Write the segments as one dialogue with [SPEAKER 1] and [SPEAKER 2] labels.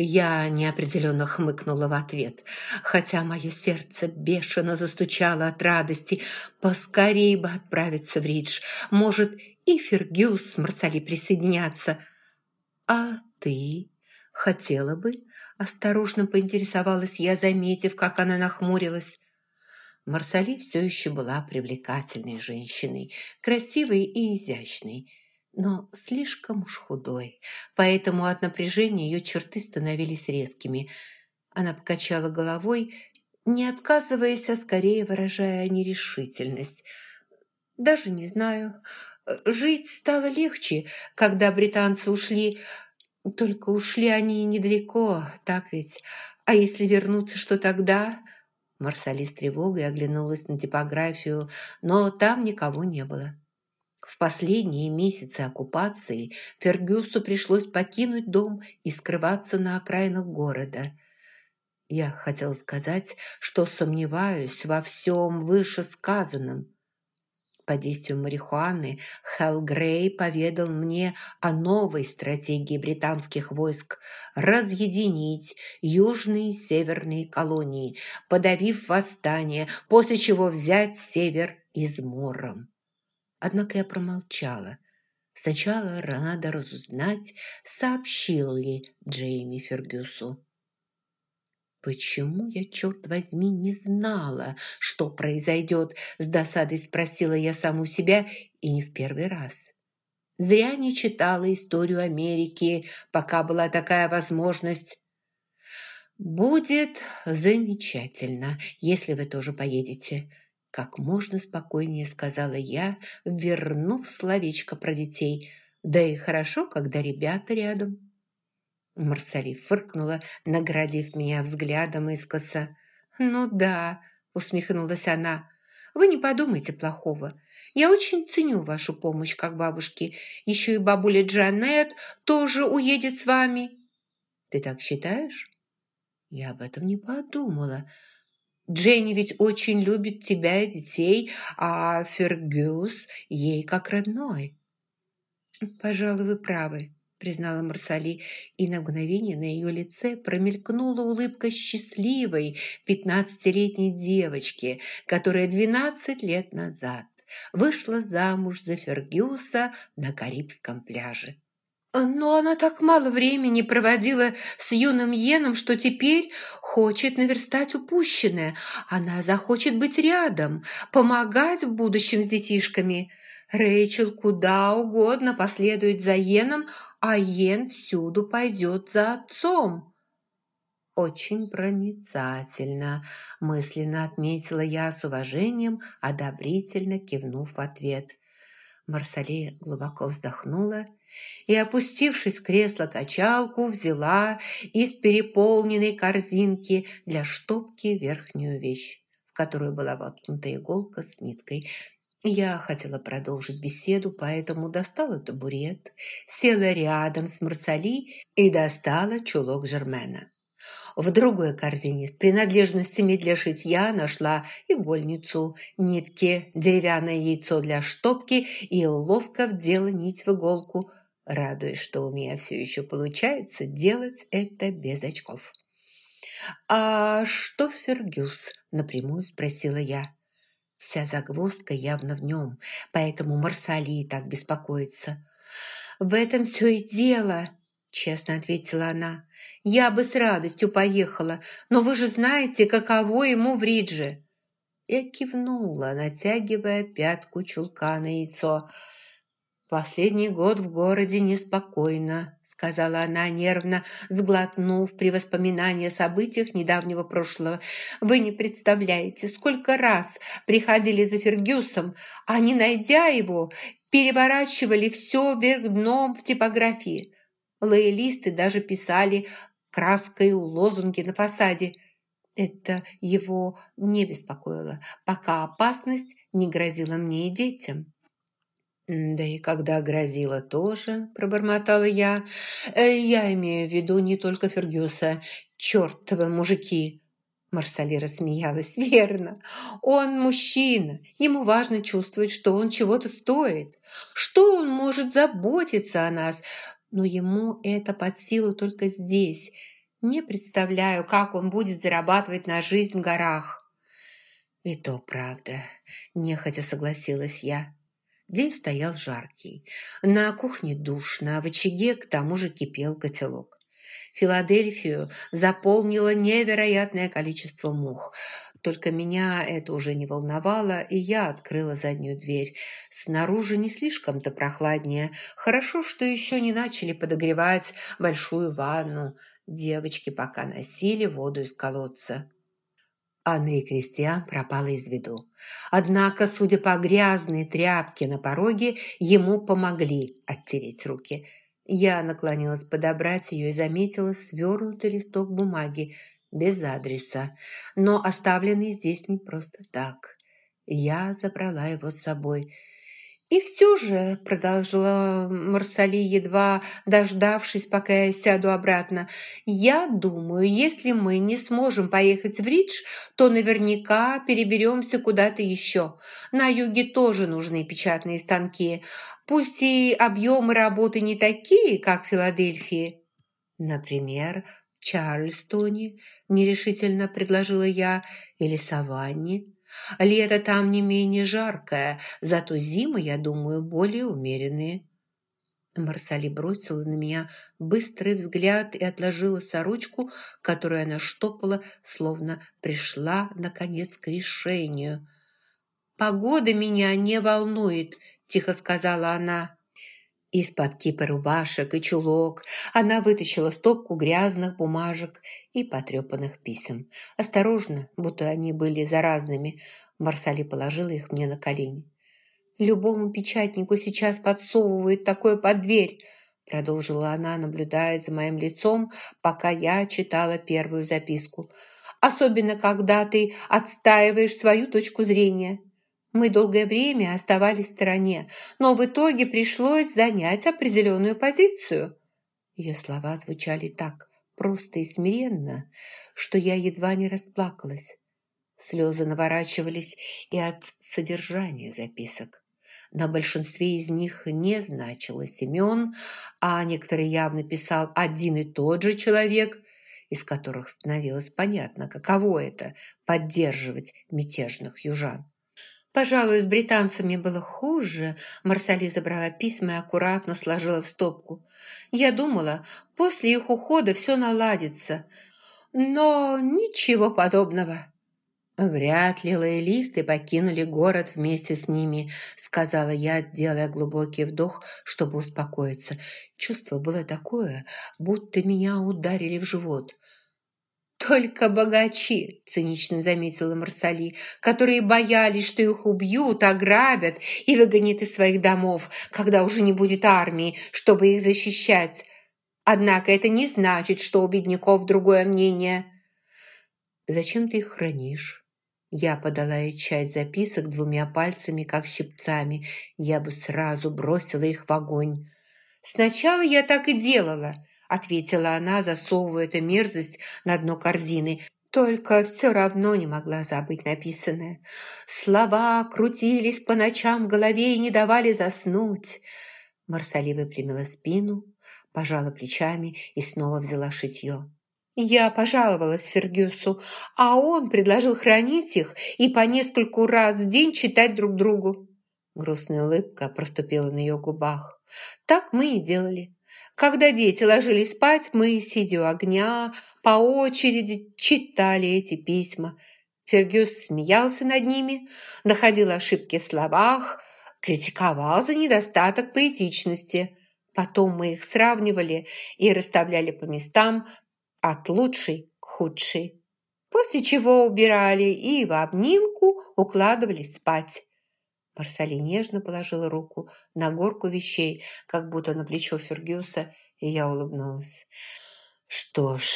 [SPEAKER 1] Я неопределенно хмыкнула в ответ, хотя мое сердце бешено застучало от радости. Поскорей бы отправиться в Ридж. Может, и Фергюс с Марсали присоединятся. А ты хотела бы? Осторожно поинтересовалась я, заметив, как она нахмурилась. Марсали все еще была привлекательной женщиной, красивой и изящной но слишком уж худой, поэтому от напряжения ее черты становились резкими. Она покачала головой, не отказываясь, а скорее выражая нерешительность. «Даже не знаю. Жить стало легче, когда британцы ушли. Только ушли они недалеко, так ведь? А если вернуться, что тогда?» Марсали с тревогой оглянулась на типографию, но там никого не было. В последние месяцы оккупации Фергюсу пришлось покинуть дом и скрываться на окраинах города. Я хотел сказать, что сомневаюсь во всем вышесказанном. По действию марихуаны Хелл Грей поведал мне о новой стратегии британских войск – разъединить южные и северные колонии, подавив восстание, после чего взять север измором. Однако я промолчала. Сначала надо разузнать, сообщил ли Джейми Фергюсу. «Почему я, черт возьми, не знала, что произойдет?» С досадой спросила я саму себя и не в первый раз. Зря не читала историю Америки, пока была такая возможность. «Будет замечательно, если вы тоже поедете», как можно спокойнее сказала я, вернув словечко про детей. Да и хорошо, когда ребята рядом. Марсали фыркнула, наградив меня взглядом искоса. «Ну да», — усмехнулась она, — «вы не подумайте плохого. Я очень ценю вашу помощь как бабушки. Еще и бабуля Джанет тоже уедет с вами». «Ты так считаешь?» «Я об этом не подумала». Дженни ведь очень любит тебя и детей, а Фергюс ей как родной». «Пожалуй, вы правы», – признала Марсали, и на мгновение на ее лице промелькнула улыбка счастливой пятнадцатилетней девочки, которая двенадцать лет назад вышла замуж за Фергюса на Карибском пляже. Но она так мало времени проводила с юным Йеном, что теперь хочет наверстать упущенное. Она захочет быть рядом, помогать в будущем с детишками. Рэйчел куда угодно последует за Йеном, а Йен всюду пойдет за отцом. «Очень проницательно», – мысленно отметила я с уважением, одобрительно кивнув в ответ. Марсалея глубоко вздохнула и, опустившись в кресло-качалку, взяла из переполненной корзинки для штопки верхнюю вещь, в которую была воткнута иголка с ниткой. Я хотела продолжить беседу, поэтому достала табурет, села рядом с Марсали и достала чулок Жермена. В другой корзине с принадлежностями для шитья нашла игольницу, нитки, деревянное яйцо для штопки и ловко вдела нить в иголку, радуясь, что у меня все еще получается делать это без очков. «А что Фергюс?» – напрямую спросила я. Вся загвоздка явно в нем, поэтому Марсалии так беспокоится. «В этом все и дело», – честно ответила она. «Я бы с радостью поехала, но вы же знаете, каково ему в Ридже». Я кивнула, натягивая пятку чулка на яйцо – «Последний год в городе неспокойно», – сказала она нервно, сглотнув при воспоминании о событиях недавнего прошлого. «Вы не представляете, сколько раз приходили за Фергюсом, а не найдя его, переворачивали все вверх дном в типографии. Лоялисты даже писали краской лозунги на фасаде. Это его не беспокоило, пока опасность не грозила мне и детям». «Да и когда грозила тоже», – пробормотала я. «Э, «Я имею в виду не только Фергюса. Чёртовы мужики!» Марсали рассмеялась. «Верно. Он мужчина. Ему важно чувствовать, что он чего-то стоит. Что он может заботиться о нас. Но ему это под силу только здесь. Не представляю, как он будет зарабатывать на жизнь в горах. И то правда, нехотя согласилась я. День стоял жаркий. На кухне душно, а в очаге к тому же кипел котелок. Филадельфию заполнило невероятное количество мух. Только меня это уже не волновало, и я открыла заднюю дверь. Снаружи не слишком-то прохладнее. Хорошо, что еще не начали подогревать большую ванну. Девочки пока носили воду из колодца. Анри Кристиан пропала из виду. Однако, судя по грязной тряпке на пороге, ему помогли оттереть руки. Я наклонилась подобрать ее и заметила свернутый листок бумаги без адреса, но оставленный здесь не просто так. Я забрала его с собой – «И все же», – продолжила Марсали, едва дождавшись, пока я сяду обратно, «я думаю, если мы не сможем поехать в Ридж, то наверняка переберемся куда-то еще. На юге тоже нужны печатные станки, пусть и объемы работы не такие, как в Филадельфии». «Например, в Чарльстоне», – нерешительно предложила я, – «или Саванне». Лето там не менее жаркое, зато зимы, я думаю, более умеренные». Марсали бросила на меня быстрый взгляд и отложила сорочку, которую она штопала, словно пришла, наконец, к решению. «Погода меня не волнует», – тихо сказала она. Из-под кипа рубашек и чулок она вытащила стопку грязных бумажек и потрепанных писем. Осторожно, будто они были заразными, Марсали положила их мне на колени. «Любому печатнику сейчас подсовывают такое под дверь», продолжила она, наблюдая за моим лицом, пока я читала первую записку. «Особенно, когда ты отстаиваешь свою точку зрения. Мы долгое время оставались в стороне, но в итоге пришлось занять определенную позицию. Ее слова звучали так просто и смиренно, что я едва не расплакалась. Слезы наворачивались и от содержания записок. На большинстве из них не значилось имен, а некоторые явно писал один и тот же человек, из которых становилось понятно, каково это – поддерживать мятежных южан. Пожалуй, с британцами было хуже. Марсали забрала письма и аккуратно сложила в стопку. Я думала, после их ухода все наладится. Но ничего подобного. «Вряд ли лоялисты покинули город вместе с ними», сказала я, делая глубокий вдох, чтобы успокоиться. Чувство было такое, будто меня ударили в живот. «Только богачи», – цинично заметила Марсали, «которые боялись, что их убьют, ограбят и выгонят из своих домов, когда уже не будет армии, чтобы их защищать. Однако это не значит, что у бедняков другое мнение». «Зачем ты их хранишь?» Я подала ей часть записок двумя пальцами, как щипцами. Я бы сразу бросила их в огонь. «Сначала я так и делала», ответила она, засовывая эту мерзость на дно корзины. Только все равно не могла забыть написанное. Слова крутились по ночам в голове и не давали заснуть. Марсали выпрямила спину, пожала плечами и снова взяла шитье. Я пожаловалась Фергюсу, а он предложил хранить их и по нескольку раз в день читать друг другу. Грустная улыбка проступила на ее губах. Так мы и делали. Когда дети ложились спать, мы, сидя у огня, по очереди читали эти письма. Фергюс смеялся над ними, находил ошибки в словах, критиковал за недостаток поэтичности. Потом мы их сравнивали и расставляли по местам от лучшей к худшей. После чего убирали и в обнимку укладывались спать. Марсали нежно положила руку на горку вещей, как будто на плечо Фергюса, и я улыбнулась. Что ж,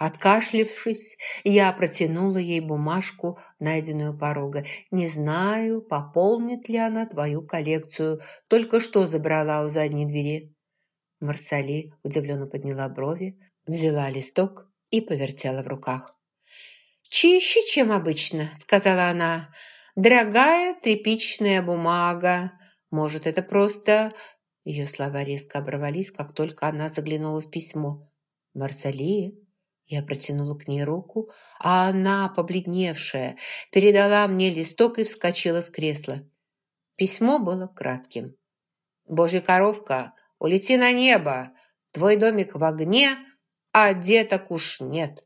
[SPEAKER 1] откашлившись, я протянула ей бумажку, найденную порога. Не знаю, пополнит ли она твою коллекцию. Только что забрала у задней двери. Марсали удивленно подняла брови, взяла листок и повертела в руках. «Чище, чем обычно», — сказала она. Дорогая тряпичная бумага. Может, это просто...» Ее слова резко оборвались, как только она заглянула в письмо. «Марсалия, Я протянула к ней руку, а она, побледневшая, передала мне листок и вскочила с кресла. Письмо было кратким. «Божья коровка, улети на небо! Твой домик в огне, а деток уж нет!»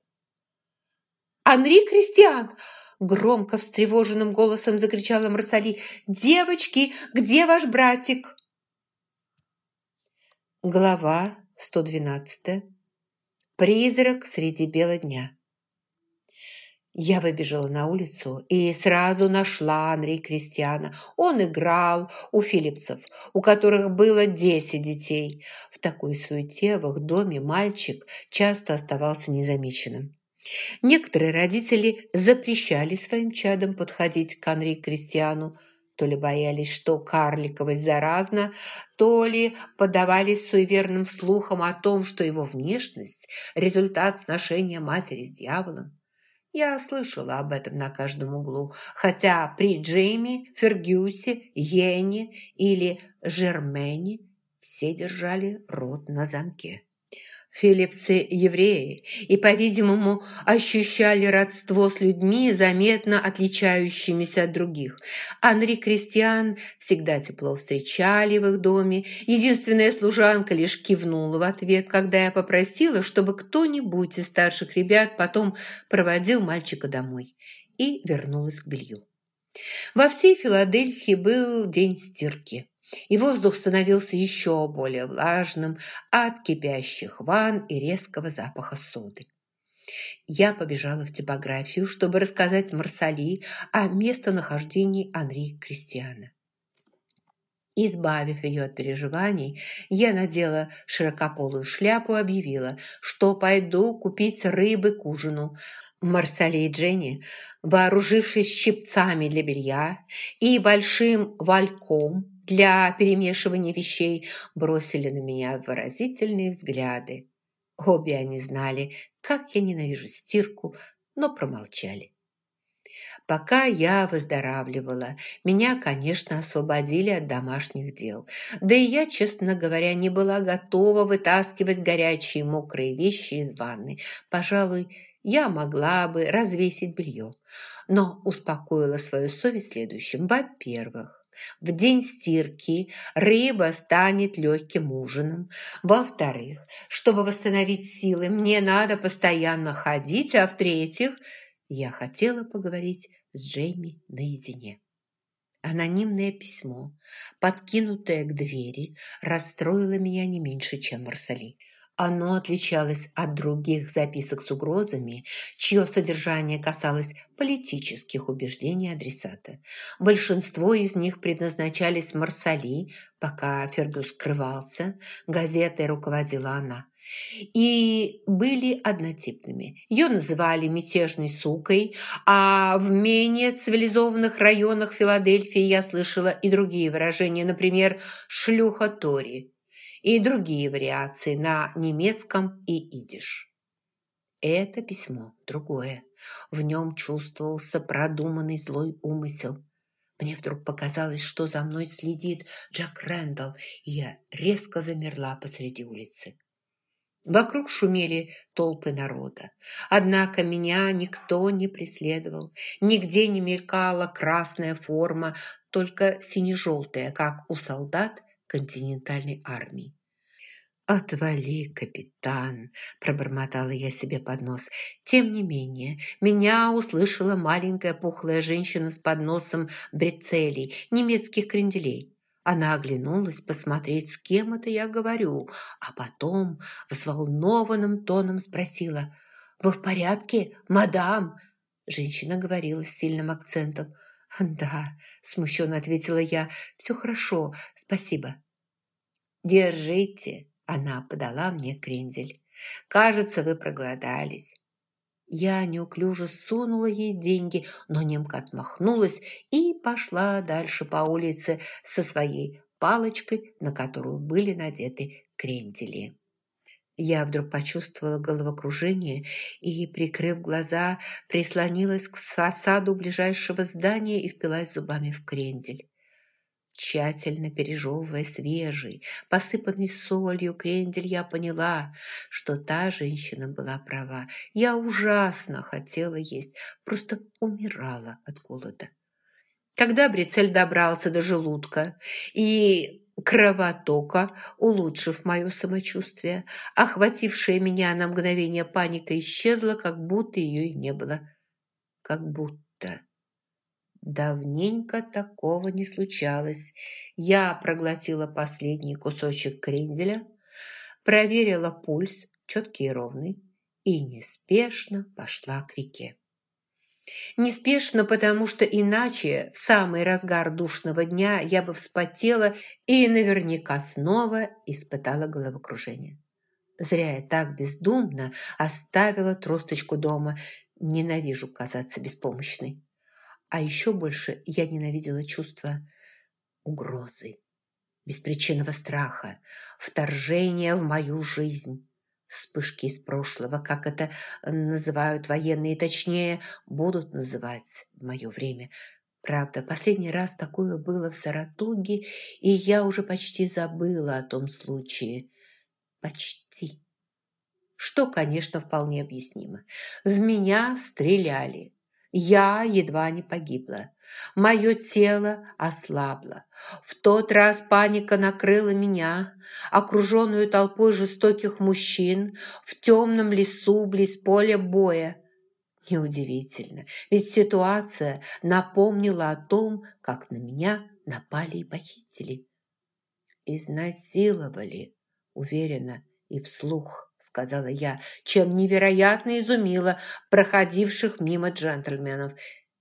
[SPEAKER 1] «Анри Кристиан!» Громко встревоженным голосом закричала Марсали. «Девочки, где ваш братик?» Глава 112. Призрак среди бела дня. Я выбежала на улицу и сразу нашла Анри Кристиана. Он играл у Филипсов, у которых было десять детей. В такой суете в их доме мальчик часто оставался незамеченным. Некоторые родители запрещали своим чадам подходить к Анри Кристиану, то ли боялись, что карликовость заразна, то ли поддавались суеверным слухам о том, что его внешность – результат сношения матери с дьяволом. Я слышала об этом на каждом углу, хотя при Джейми, Фергюсе, Йене или Жермене все держали рот на замке. Филипсы – евреи и, по-видимому, ощущали родство с людьми, заметно отличающимися от других. Анри Кристиан всегда тепло встречали в их доме. Единственная служанка лишь кивнула в ответ, когда я попросила, чтобы кто-нибудь из старших ребят потом проводил мальчика домой. И вернулась к белью. Во всей Филадельфии был день стирки и воздух становился еще более влажным от кипящих ванн и резкого запаха соды. Я побежала в типографию, чтобы рассказать Марсали о местонахождении Анри Кристиана. Избавив ее от переживаний, я надела широкополую шляпу и объявила, что пойду купить рыбы к ужину. Марсали и Дженни, вооружившись щипцами для белья и большим вальком, для перемешивания вещей бросили на меня выразительные взгляды. Обе они знали, как я ненавижу стирку, но промолчали. Пока я выздоравливала, меня, конечно, освободили от домашних дел. Да и я, честно говоря, не была готова вытаскивать горячие мокрые вещи из ванны. Пожалуй, я могла бы развесить белье, но успокоила свою совесть следующим. Во-первых, в день стирки рыба станет легким ужином. Во-вторых, чтобы восстановить силы, мне надо постоянно ходить. А в-третьих, я хотела поговорить с Джейми наедине. Анонимное письмо, подкинутое к двери, расстроило меня не меньше, чем Марсали. Оно отличалось от других записок с угрозами, чье содержание касалось политических убеждений адресата. Большинство из них предназначались Марсали, пока Фергюс скрывался, газетой руководила она и были однотипными. Ее называли мятежной сукой, а в менее цивилизованных районах Филадельфии я слышала и другие выражения, например, «шлюха Тори» и другие вариации на немецком и идиш. Это письмо другое. В нем чувствовался продуманный злой умысел. Мне вдруг показалось, что за мной следит Джек Рэндалл, и я резко замерла посреди улицы. Вокруг шумели толпы народа. Однако меня никто не преследовал. Нигде не мелькала красная форма, только сине-желтая, как у солдат континентальной армии. «Отвали, капитан!» – пробормотала я себе под нос. Тем не менее, меня услышала маленькая пухлая женщина с подносом брецелей, немецких кренделей. Она оглянулась посмотреть, с кем это я говорю, а потом взволнованным тоном спросила «Вы в порядке, мадам?» Женщина говорила с сильным акцентом. «Да», – смущенно ответила я, – «все хорошо, спасибо». «Держите», она подала мне крендель. «Кажется, вы проголодались». Я неуклюже сунула ей деньги, но немка отмахнулась и пошла дальше по улице со своей палочкой, на которую были надеты крендели. Я вдруг почувствовала головокружение и, прикрыв глаза, прислонилась к фасаду ближайшего здания и впилась зубами в крендель. Тщательно пережевывая свежий, посыпанный солью крендель, я поняла, что та женщина была права. Я ужасно хотела есть, просто умирала от голода. Когда Брицель добрался до желудка и кровотока, улучшив мое самочувствие, охватившая меня на мгновение паника исчезла, как будто ее и не было. Как будто... Давненько такого не случалось. Я проглотила последний кусочек кренделя, проверила пульс, четкий и ровный, и неспешно пошла к реке. Неспешно, потому что иначе в самый разгар душного дня я бы вспотела и наверняка снова испытала головокружение. Зря я так бездумно оставила тросточку дома. Ненавижу казаться беспомощной. А еще больше я ненавидела чувство угрозы, беспричинного страха, вторжения в мою жизнь. Вспышки из прошлого, как это называют военные, точнее, будут называть в мое время. Правда, последний раз такое было в Саратуге, и я уже почти забыла о том случае. Почти. Что, конечно, вполне объяснимо. В меня стреляли. Я едва не погибла. Мое тело ослабло. В тот раз паника накрыла меня, окруженную толпой жестоких мужчин, в темном лесу близ поля боя. Неудивительно, ведь ситуация напомнила о том, как на меня напали и похитили. Изнасиловали, уверенно и вслух сказала я, чем невероятно изумила проходивших мимо джентльменов.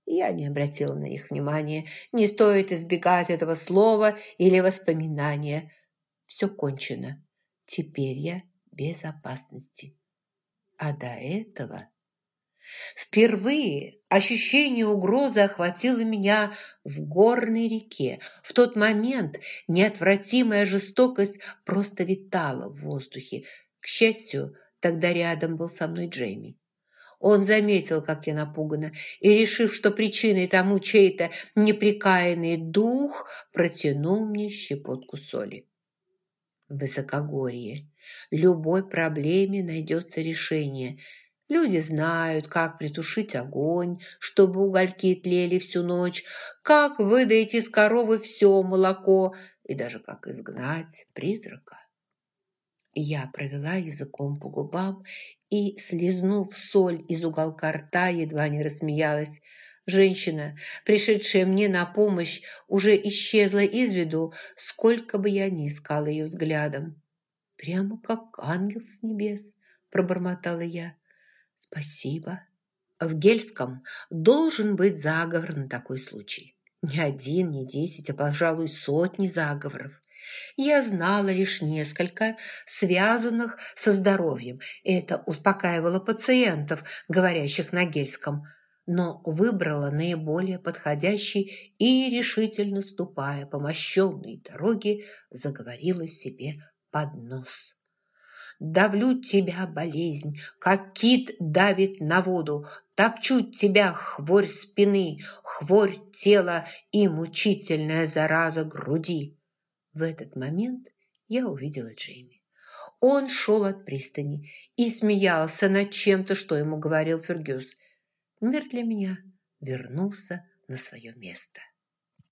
[SPEAKER 1] Я не обратила на их внимания. Не стоит избегать этого слова или воспоминания. Все кончено. Теперь я в безопасности. А до этого... Впервые ощущение угрозы охватило меня в горной реке. В тот момент неотвратимая жестокость просто витала в воздухе. К счастью, тогда рядом был со мной Джейми. Он заметил, как я напугана, и, решив, что причиной тому чей-то неприкаянный дух, протянул мне щепотку соли. Высокогорье любой проблеме найдется решение. Люди знают, как притушить огонь, чтобы угольки тлели всю ночь, как выдать из коровы все молоко и даже как изгнать призрака. Я провела языком по губам и, слезнув соль из уголка рта, едва не рассмеялась. Женщина, пришедшая мне на помощь, уже исчезла из виду, сколько бы я ни искала ее взглядом. «Прямо как ангел с небес», – пробормотала я. «Спасибо». В Гельском должен быть заговор на такой случай. Не один, не десять, а, пожалуй, сотни заговоров. Я знала лишь несколько, связанных со здоровьем. Это успокаивало пациентов, говорящих на гельском, но выбрала наиболее подходящий и, решительно ступая по мощенной дороге, заговорила себе под нос. Давлю тебя, болезнь, как кит давит на воду, Топчу тебя, хворь спины, хворь тела и мучительная зараза груди. В этот момент я увидела Джейми. Он шел от пристани и смеялся над чем-то, что ему говорил Фергюс. Мир для меня вернулся на свое место.